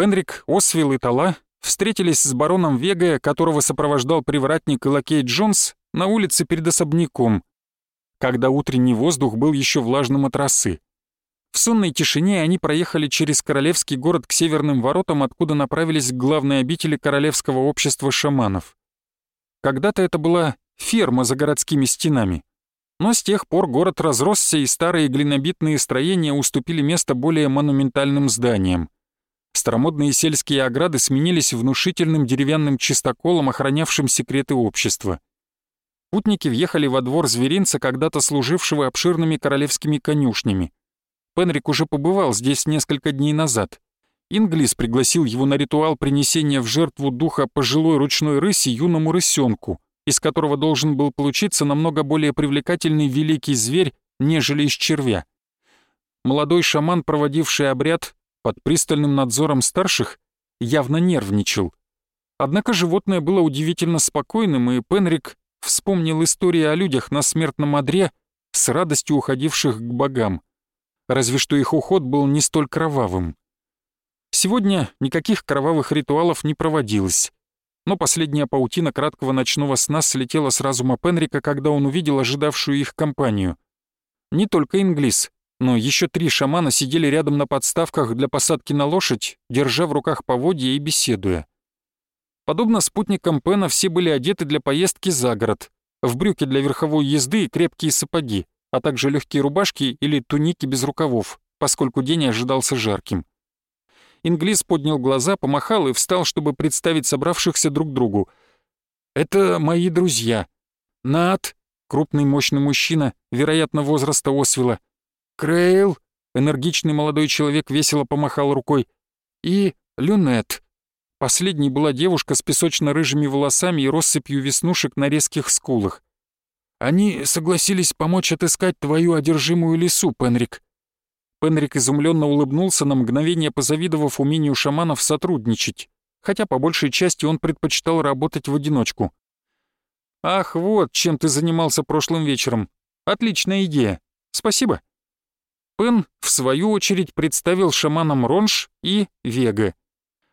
Пенрик, Освилл и Тала встретились с бароном Вега, которого сопровождал привратник лакей Джонс, на улице перед особняком, когда утренний воздух был еще влажным от росы. В сонной тишине они проехали через королевский город к северным воротам, откуда направились к главной обители Королевского общества шаманов. Когда-то это была ферма за городскими стенами. Но с тех пор город разросся, и старые глинобитные строения уступили место более монументальным зданиям. Старомодные сельские ограды сменились внушительным деревянным чистоколом, охранявшим секреты общества. Путники въехали во двор зверинца, когда-то служившего обширными королевскими конюшнями. Пенрик уже побывал здесь несколько дней назад. Инглис пригласил его на ритуал принесения в жертву духа пожилой ручной рыси юному рысенку, из которого должен был получиться намного более привлекательный великий зверь, нежели из червя. Молодой шаман, проводивший обряд, под пристальным надзором старших явно нервничал. Однако животное было удивительно спокойным, и Пенрик вспомнил истории о людях на смертном одре, с радостью уходивших к богам. Разве что их уход был не столь кровавым. Сегодня никаких кровавых ритуалов не проводилось. Но последняя паутина краткого ночного сна слетела с разума Пенрика, когда он увидел ожидавшую их компанию. Не только Инглис, но еще три шамана сидели рядом на подставках для посадки на лошадь, держа в руках поводья и беседуя. Подобно спутникам Пена, все были одеты для поездки за город, в брюки для верховой езды и крепкие сапоги, а также легкие рубашки или туники без рукавов, поскольку день ожидался жарким. Инглис поднял глаза, помахал и встал, чтобы представить собравшихся друг другу. «Это мои друзья. Нат, крупный мощный мужчина, вероятно, возраста Освела, Крейл, энергичный молодой человек весело помахал рукой, и Люнет. Последней была девушка с песочно-рыжими волосами и россыпью веснушек на резких скулах. Они согласились помочь отыскать твою одержимую лесу, Пенрик. Пенрик изумленно улыбнулся на мгновение, позавидовав умению шаманов сотрудничать, хотя по большей части он предпочитал работать в одиночку. «Ах, вот чем ты занимался прошлым вечером. Отличная идея. Спасибо». Пен, в свою очередь, представил шаманам Ронж и Вега.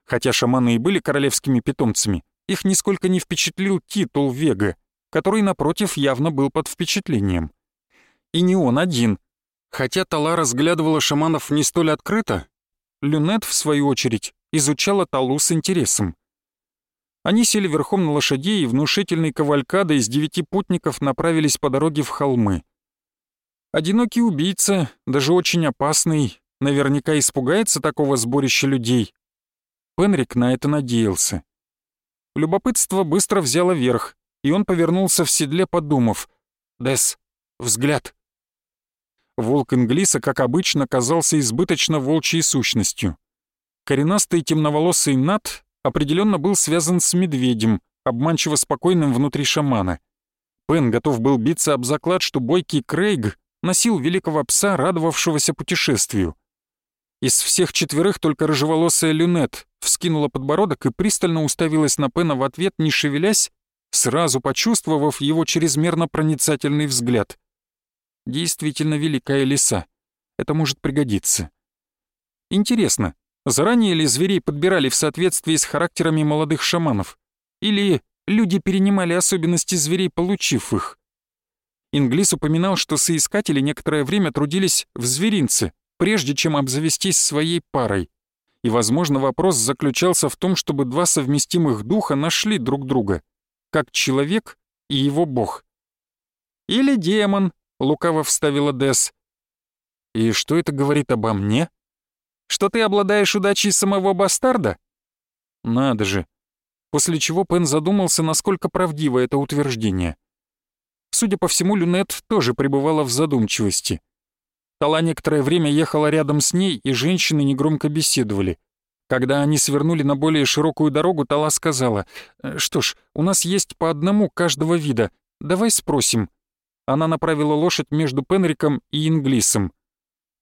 Хотя шаманы и были королевскими питомцами, их нисколько не впечатлил титул Вега, который, напротив, явно был под впечатлением. И не он один. Хотя Тала разглядывала шаманов не столь открыто, Люнет, в свою очередь, изучала Талу с интересом. Они сели верхом на лошадей и внушительной кавалькадой из девяти путников направились по дороге в холмы. Одинокий убийца, даже очень опасный, наверняка испугается такого сборища людей. Пенрик на это надеялся. Любопытство быстро взяло верх, и он повернулся в седле, подумав. «Дес, взгляд». Волк Инглиса, как обычно, казался избыточно волчьей сущностью. Коренастый темноволосый Нат определенно был связан с медведем, обманчиво спокойным внутри шамана. Пен готов был биться об заклад, что бойкий Крейг носил великого пса, радовавшегося путешествию. Из всех четверых только рыжеволосая Люнет вскинула подбородок и пристально уставилась на Пена в ответ, не шевелясь, сразу почувствовав его чрезмерно проницательный взгляд. Действительно великая лиса. Это может пригодиться. Интересно, заранее ли зверей подбирали в соответствии с характерами молодых шаманов? Или люди перенимали особенности зверей, получив их? Инглис упоминал, что соискатели некоторое время трудились в зверинце, прежде чем обзавестись своей парой. И, возможно, вопрос заключался в том, чтобы два совместимых духа нашли друг друга, как человек и его бог. «Или демон», — лукаво вставила Дес. «И что это говорит обо мне?» «Что ты обладаешь удачей самого бастарда?» «Надо же». После чего Пен задумался, насколько правдиво это утверждение. Судя по всему, Люнет тоже пребывала в задумчивости. Тала некоторое время ехала рядом с ней, и женщины негромко беседовали. Когда они свернули на более широкую дорогу, Тала сказала, «Э, «Что ж, у нас есть по одному каждого вида. Давай спросим». Она направила лошадь между Пенриком и Инглисом.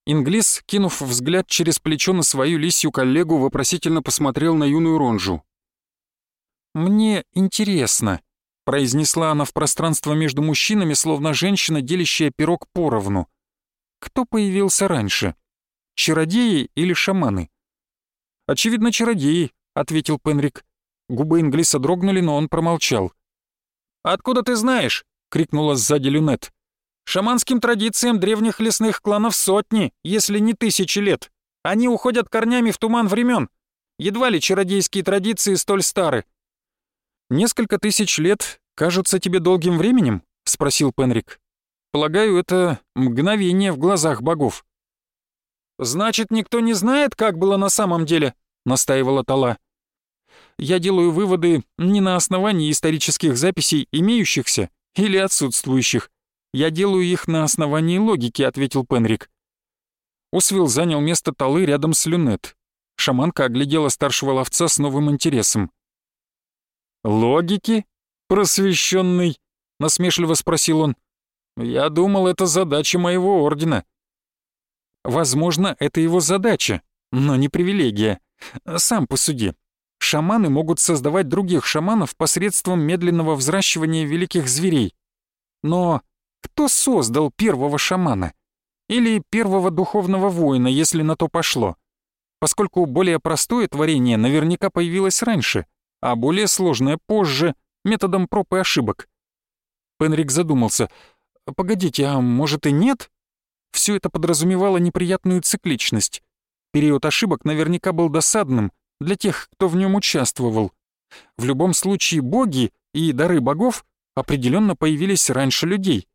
Инглис, кинув взгляд через плечо на свою лисью коллегу, вопросительно посмотрел на юную Ронжу. «Мне интересно», произнесла она в пространство между мужчинами, словно женщина, делящая пирог поровну. Кто появился раньше? Чародеи или шаманы? «Очевидно, чародеи», — ответил Пенрик. Губы Инглиса дрогнули, но он промолчал. «Откуда ты знаешь?» — крикнула сзади Люнет. «Шаманским традициям древних лесных кланов сотни, если не тысячи лет. Они уходят корнями в туман времен. Едва ли чародейские традиции столь стары». «Несколько тысяч лет кажутся тебе долгим временем?» — спросил Пенрик. «Полагаю, это мгновение в глазах богов». «Значит, никто не знает, как было на самом деле?» — настаивала Тала. «Я делаю выводы не на основании исторических записей, имеющихся или отсутствующих. Я делаю их на основании логики», — ответил Пенрик. Освилл занял место Талы рядом с Люнет. Шаманка оглядела старшего ловца с новым интересом. «Логики? Просвещенный?» — насмешливо спросил он. «Я думал, это задача моего ордена». Возможно, это его задача, но не привилегия. Сам посуди. Шаманы могут создавать других шаманов посредством медленного взращивания великих зверей. Но кто создал первого шамана? Или первого духовного воина, если на то пошло? Поскольку более простое творение наверняка появилось раньше, а более сложное позже, методом проб и ошибок. Пенрик задумался. «Погодите, а может и нет?» Все это подразумевало неприятную цикличность. Период ошибок наверняка был досадным для тех, кто в нем участвовал. В любом случае боги и дары богов определенно появились раньше людей.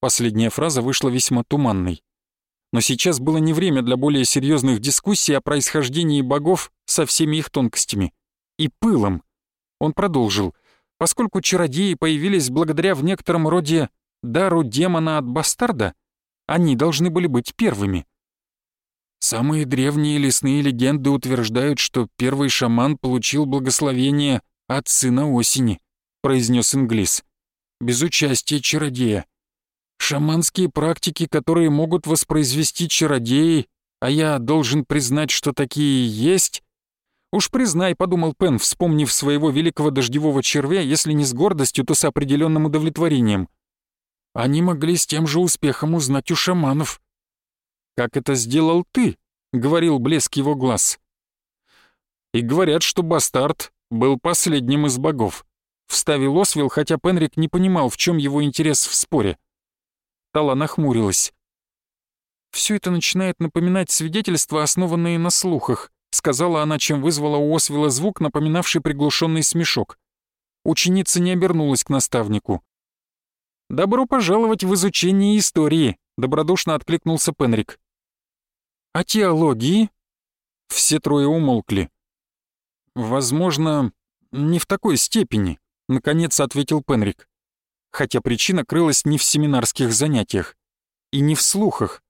Последняя фраза вышла весьма туманной. Но сейчас было не время для более серьезных дискуссий о происхождении богов со всеми их тонкостями. И пылом. Он продолжил. Поскольку чародеи появились благодаря в некотором роде дару демона от бастарда, они должны были быть первыми. Самые древние лесные легенды утверждают, что первый шаман получил благословение от сына осени, произнес Инглис, без участия чародея. Шаманские практики, которые могут воспроизвести чародеи, а я должен признать, что такие есть. Уж признай, подумал Пен, вспомнив своего великого дождевого червя, если не с гордостью, то с определенным удовлетворением — они могли с тем же успехом узнать у шаманов. «Как это сделал ты?» — говорил блеск его глаз. «И говорят, что бастард был последним из богов», — вставил Освил, хотя Пенрик не понимал, в чем его интерес в споре. Тала нахмурилась. «Все это начинает напоминать свидетельства, основанные на слухах», — сказала она, чем вызвала у Освила звук, напоминавший приглушенный смешок. Ученица не обернулась к наставнику. «Добро пожаловать в изучение истории», — добродушно откликнулся Пенрик. «А теологии?» Все трое умолкли. «Возможно, не в такой степени», — наконец ответил Пенрик. Хотя причина крылась не в семинарских занятиях и не в слухах.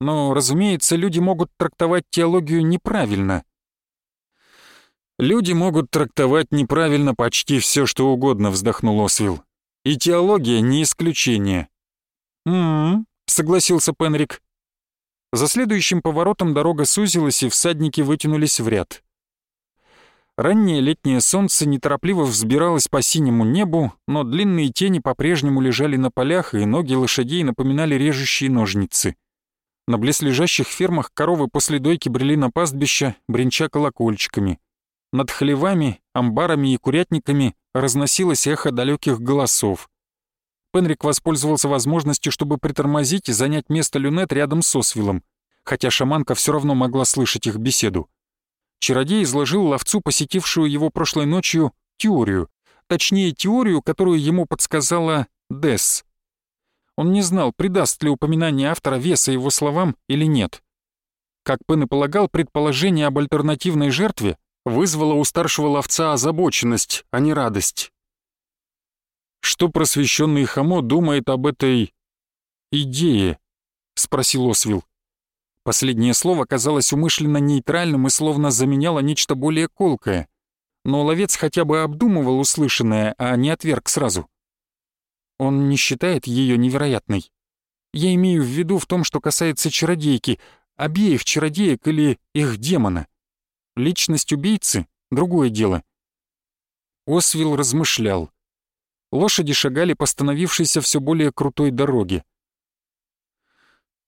Но, разумеется, люди могут трактовать теологию неправильно. «Люди могут трактовать неправильно почти все, что угодно», — вздохнул Освилл. И теология не исключение. «М-м-м», согласился Пенрик. За следующим поворотом дорога сузилась, и всадники вытянулись в ряд. Раннее летнее солнце неторопливо взбиралось по синему небу, но длинные тени по-прежнему лежали на полях, и ноги лошадей напоминали режущие ножницы. На близлежащих фермах коровы после дойки брели на пастбище, бренча колокольчиками. Над хлевами, амбарами и курятниками разносилось эхо далеких голосов. Пенрик воспользовался возможностью, чтобы притормозить и занять место люнет рядом с Освиллом, хотя шаманка все равно могла слышать их беседу. Чародей изложил ловцу, посетившую его прошлой ночью, теорию, точнее теорию, которую ему подсказала Десс. Он не знал, придаст ли упоминание автора веса его словам или нет. Как Пен и полагал, предположение об альтернативной жертве вызвало у старшего ловца озабоченность, а не радость. «Что просвещенный Хамо думает об этой... идее?» — спросил Освил. Последнее слово казалось умышленно нейтральным и словно заменяло нечто более колкое. Но ловец хотя бы обдумывал услышанное, а не отверг сразу. Он не считает ее невероятной. Я имею в виду в том, что касается чародейки, обеих чародеек или их демона. Личность убийцы — другое дело. Освил размышлял. Лошади шагали по становившейся все более крутой дороге.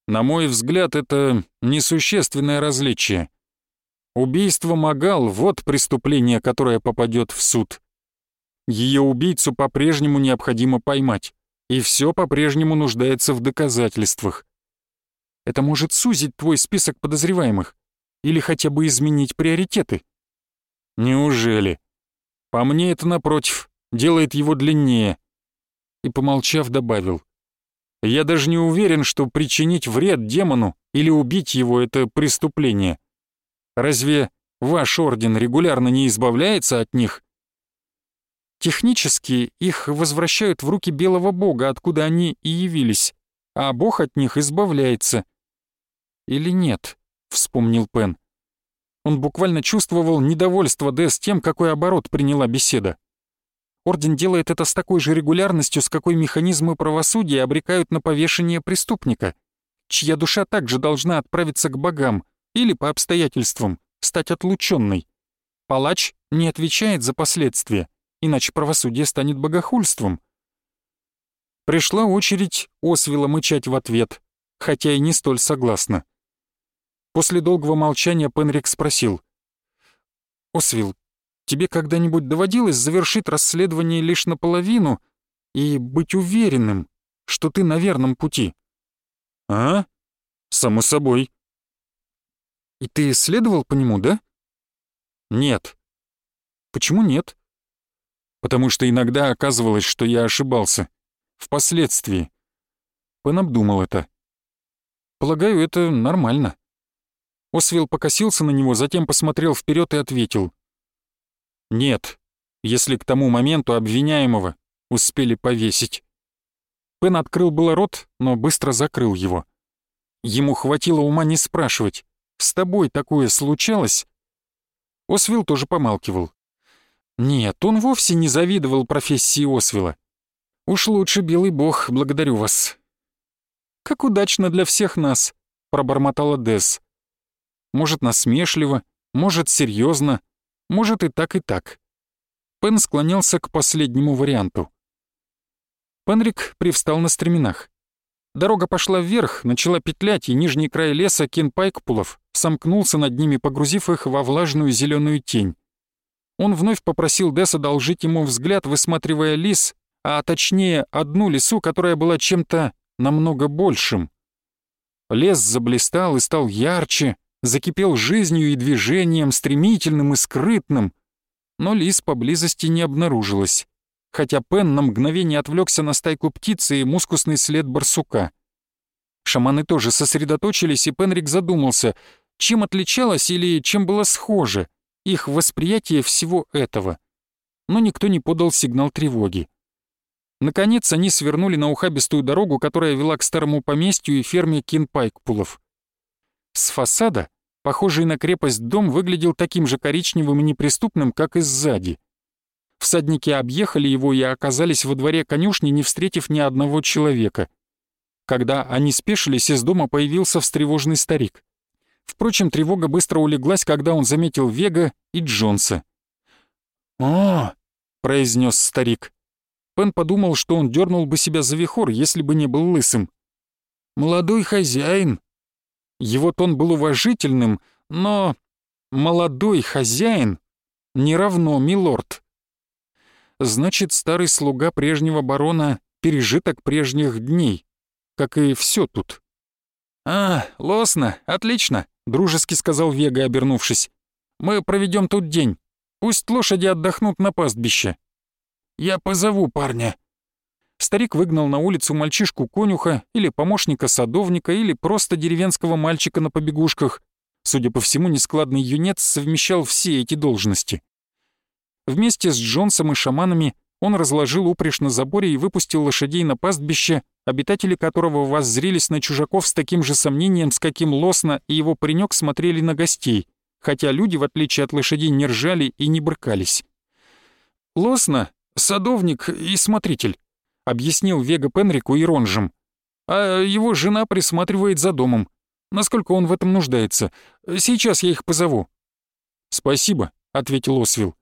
На мой взгляд, это несущественное различие. Убийство Магал — вот преступление, которое попадет в суд. Ее убийцу по-прежнему необходимо поймать, и все по-прежнему нуждается в доказательствах. Это может сузить твой список подозреваемых или хотя бы изменить приоритеты. Неужели? По мне это, напротив, делает его длиннее. И, помолчав, добавил. Я даже не уверен, что причинить вред демону или убить его — это преступление. Разве ваш орден регулярно не избавляется от них? Технически их возвращают в руки белого бога, откуда они и явились, а бог от них избавляется — или нет?» — вспомнил Пен. Он буквально чувствовал недовольство Дэс тем, какой оборот приняла беседа. Орден делает это с такой же регулярностью, с какой механизмы правосудия обрекают на повешение преступника, чья душа также должна отправиться к богам или по обстоятельствам стать отлученной. Палач не отвечает за последствия, иначе правосудие станет богохульством. Пришла очередь Освила мычать в ответ, хотя и не столь согласна. После долгого молчания Пенрик спросил. «Освилл, тебе когда-нибудь доводилось завершить расследование лишь наполовину и быть уверенным, что ты на верном пути?» «А? Само собой». «И ты следовал по нему, да?» «Нет». «Почему нет?» «Потому что иногда оказывалось, что я ошибался. Впоследствии». Пен обдумал это. «Полагаю, это нормально». Освил покосился на него, затем посмотрел вперед и ответил. «Нет, если к тому моменту обвиняемого успели повесить». Пен открыл было рот, но быстро закрыл его. Ему хватило ума не спрашивать, «С тобой такое случалось?» Освил тоже помалкивал. Нет, он вовсе не завидовал профессии Освила. Уж лучше белый бог, благодарю вас. «Как удачно для всех нас», — пробормотала Десс может насмешливо, может серьезно, может и так, и так. Пен склонялся к последнему варианту. Пенрик привстал на стременах. Дорога пошла вверх, начала петлять, и нижний край леса Кенпайкпулов сомкнулся над ними, погрузив их во влажную зеленую тень. Он вновь попросил Десса одолжить ему взгляд, высматривая лис, а точнее одну лису, которая была чем-то намного большим. Лес заблистал и стал ярче, закипел жизнью и движением, стремительным и скрытным. Но лис поблизости не обнаружилось, хотя Пен на мгновение отвлекся на стайку птицы и мускусный след барсука. Шаманы тоже сосредоточились, и Пенрик задумался, чем отличалось или чем было схоже их восприятие всего этого. Но никто не подал сигнал тревоги. Наконец они свернули на ухабистую дорогу, которая вела к старому поместью и ферме Кинпайкпулов. С фасада, похожий на крепость дом, выглядел таким же коричневым и неприступным, как и сзади. Всадники объехали его и оказались во дворе конюшни, не встретив ни одного человека. Когда они спешились, из дома появился встревоженный старик. Впрочем, тревога быстро улеглась, когда он заметил Вега и Джонса. «О!» — произнес старик. Пен подумал, что он дернул бы себя за вихор, если бы не был лысым. «Молодой хозяин», его тон был уважительным, но молодой хозяин не равно милорд. Значит, старый слуга прежнего барона — пережиток прежних дней, как и все тут. «А, лосно, отлично», — дружески сказал Вега, обернувшись. «Мы проведем тут день. Пусть лошади отдохнут на пастбище». «Я позову парня», Старик выгнал на улицу мальчишку-конюха или помощника садовника или просто деревенского мальчика на побегушках. Судя по всему, нескладный юнец совмещал все эти должности. Вместе с Джонсом и шаманами он разложил упряжь на заборе и выпустил лошадей на пастбище, обитатели которого воззрелись на чужаков с таким же сомнением, с каким Лосна и его паренек смотрели на гостей, хотя люди, в отличие от лошадей, не ржали и не брыкались. Лосна — садовник и смотритель объяснил Вега Пенрику и Ронжем. «А его жена присматривает за домом. Насколько он в этом нуждается. Сейчас я их позову». «Спасибо», — ответил Освил.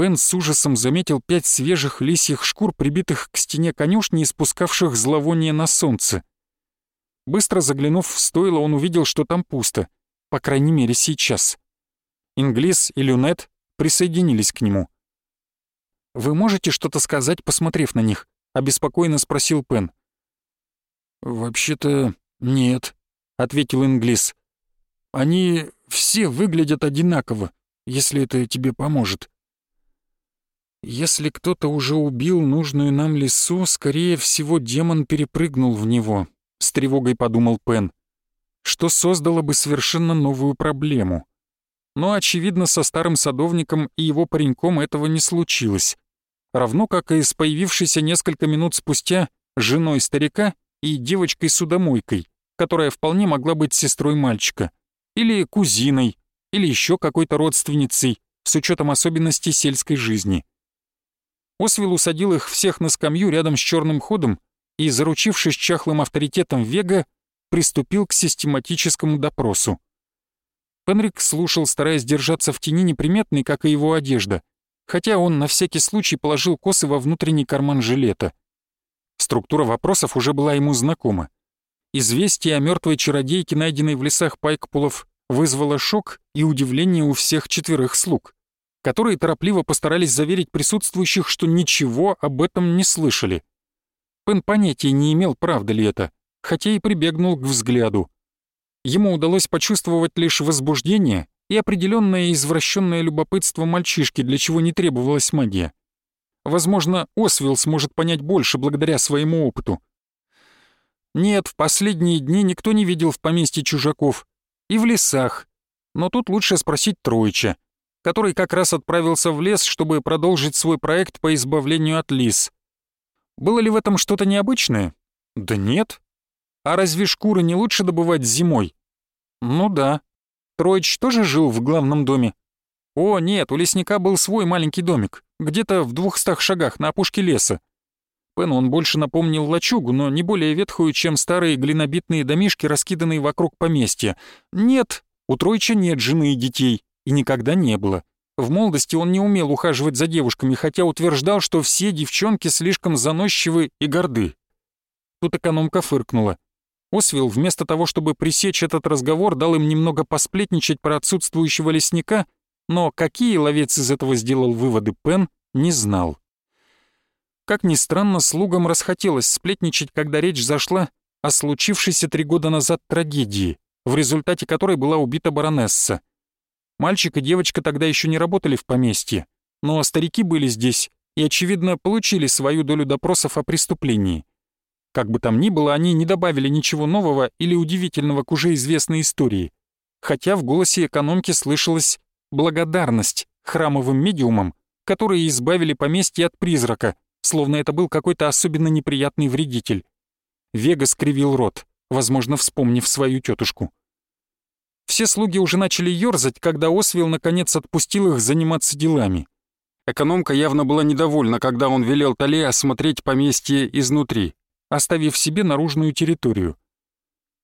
Пен с ужасом заметил пять свежих лисьих шкур, прибитых к стене конюшни и спускавших зловоние на солнце. Быстро заглянув в стойло, он увидел, что там пусто. По крайней мере, сейчас. Инглис и Люнет присоединились к нему. «Вы можете что-то сказать, посмотрев на них?» — обеспокоенно спросил Пен. «Вообще-то нет», — ответил Инглис. «Они все выглядят одинаково, если это тебе поможет». «Если кто-то уже убил нужную нам лесу, скорее всего, демон перепрыгнул в него», — с тревогой подумал Пен, что создало бы совершенно новую проблему. Но, очевидно, со старым садовником и его пареньком этого не случилось. Равно как и с появившейся несколько минут спустя женой старика и девочкой-судомойкой, которая вполне могла быть сестрой мальчика, или кузиной, или еще какой-то родственницей, с учетом особенностей сельской жизни. Освил усадил их всех на скамью рядом с черным ходом и, заручившись чахлым авторитетом Вега, приступил к систематическому допросу. Пенрик слушал, стараясь держаться в тени неприметной, как и его одежда, хотя он на всякий случай положил косы во внутренний карман жилета. Структура вопросов уже была ему знакома. Известие о мертвой чародейке, найденной в лесах Пайкпулов, вызвало шок и удивление у всех четверых слуг которые торопливо постарались заверить присутствующих, что ничего об этом не слышали. Пен понятия не имел, правда ли это, хотя и прибегнул к взгляду. Ему удалось почувствовать лишь возбуждение и определенное извращенное любопытство мальчишки, для чего не требовалась магия. Возможно, Освилл сможет понять больше благодаря своему опыту. Нет, в последние дни никто не видел в поместье чужаков. И в лесах. Но тут лучше спросить Троича который как раз отправился в лес, чтобы продолжить свой проект по избавлению от лис. Было ли в этом что-то необычное? Да нет. А разве шкуры не лучше добывать зимой? Ну да. Троич тоже жил в главном доме? О, нет, у лесника был свой маленький домик, где-то в двухстах шагах на опушке леса. Пену он больше напомнил лачугу, но не более ветхую, чем старые глинобитные домишки, раскиданные вокруг поместья. Нет, у Тройча нет жены и детей и никогда не было. В молодости он не умел ухаживать за девушками, хотя утверждал, что все девчонки слишком заносчивы и горды. Тут экономка фыркнула. Освил вместо того, чтобы пресечь этот разговор, дал им немного посплетничать про отсутствующего лесника, но какие ловец из этого сделал выводы Пен, не знал. Как ни странно, слугам расхотелось сплетничать, когда речь зашла о случившейся три года назад трагедии, в результате которой была убита баронесса. Мальчик и девочка тогда еще не работали в поместье, но старики были здесь и, очевидно, получили свою долю допросов о преступлении. Как бы там ни было, они не добавили ничего нового или удивительного к уже известной истории, хотя в голосе экономки слышалась благодарность храмовым медиумам, которые избавили поместье от призрака, словно это был какой-то особенно неприятный вредитель. Вега скривил рот, возможно, вспомнив свою тетушку. Все слуги уже начали ёрзать, когда Освил наконец отпустил их заниматься делами. Экономка явно была недовольна, когда он велел Тале осмотреть поместье изнутри, оставив себе наружную территорию.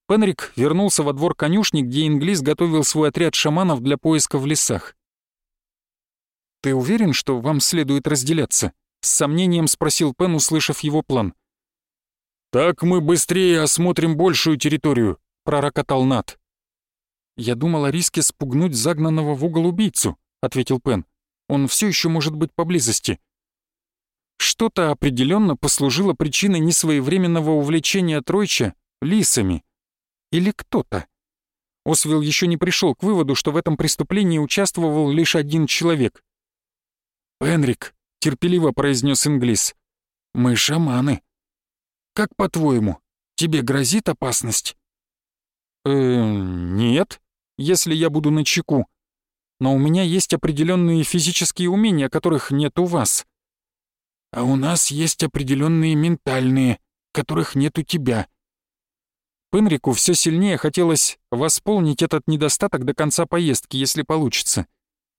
Пенрик вернулся во двор конюшни, где Инглис готовил свой отряд шаманов для поиска в лесах. «Ты уверен, что вам следует разделяться?» — с сомнением спросил Пен, услышав его план. «Так мы быстрее осмотрим большую территорию», — пророкотал Нат. «Я думал о риске спугнуть загнанного в угол убийцу», — ответил Пен. «Он все еще может быть поблизости». Что-то определенно послужило причиной несвоевременного увлечения Тройча лисами. Или кто-то. Освилл еще не пришел к выводу, что в этом преступлении участвовал лишь один человек. «Пенрик», — терпеливо произнес Инглис, — «мы шаманы. Как по-твоему, тебе грозит опасность?» «Э, нет», если я буду на чеку. Но у меня есть определенные физические умения, которых нет у вас. А у нас есть определенные ментальные, которых нет у тебя. Пенрику все сильнее хотелось восполнить этот недостаток до конца поездки, если получится.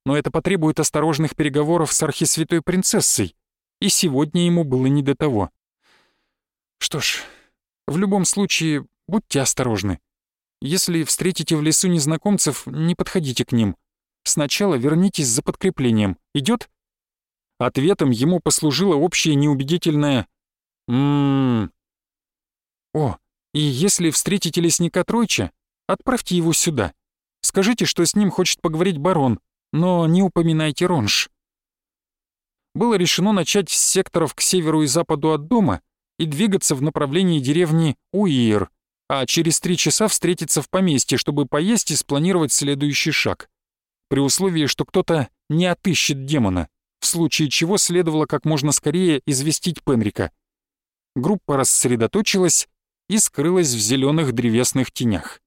Но это потребует осторожных переговоров с архисвятой принцессой, и сегодня ему было не до того. Что ж, в любом случае, будьте осторожны. Если встретите в лесу незнакомцев, не подходите к ним. Сначала вернитесь за подкреплением. Идет? Ответом ему послужило общее неубедительное «Ммм». О, и если встретите лесника Тройча, отправьте его сюда. Скажите, что с ним хочет поговорить барон, но не упоминайте Ронж. Было решено начать с секторов к северу и западу от дома и двигаться в направлении деревни Уир, а через три часа встретиться в поместье, чтобы поесть и спланировать следующий шаг. При условии, что кто-то не отыщет демона, в случае чего следовало как можно скорее известить Пенрика. Группа рассредоточилась и скрылась в зеленых древесных тенях.